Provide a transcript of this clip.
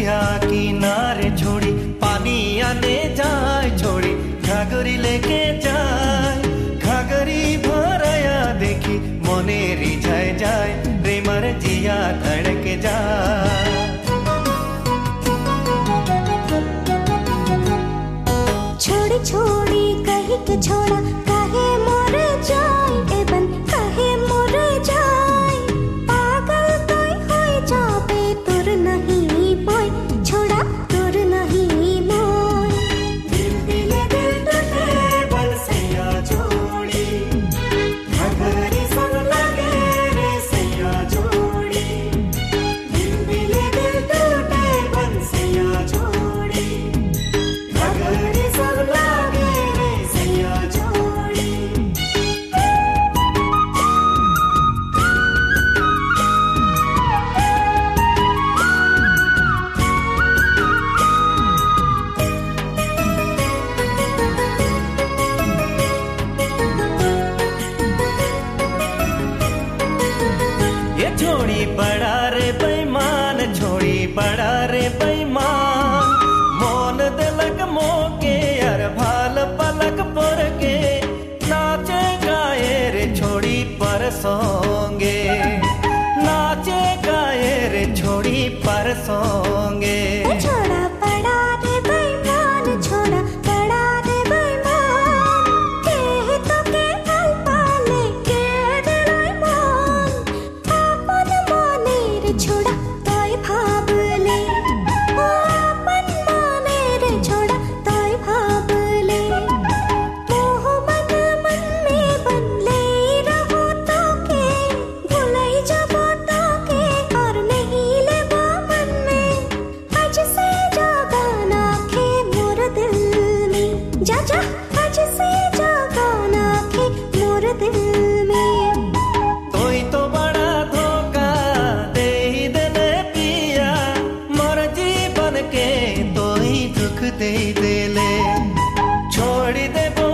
नदिया किनारे छोड़ी पानी आने जाए छोड़ी घाघरी लेके जाए घाघरी भराया देखी মনে রিঝায় যায় প্রেমার জিয়া ধড়কে যায় छोड़ी छोड़ी कहीं के छोड़ा छड़ा रे बेईमान मोन दिलक मोके अर भाल पलक पर के नाचे गाए रे छोड़ी पर सोंगे नाचे गाए रे छोड़ी पर सोंगे ಮಾಡಿದೆ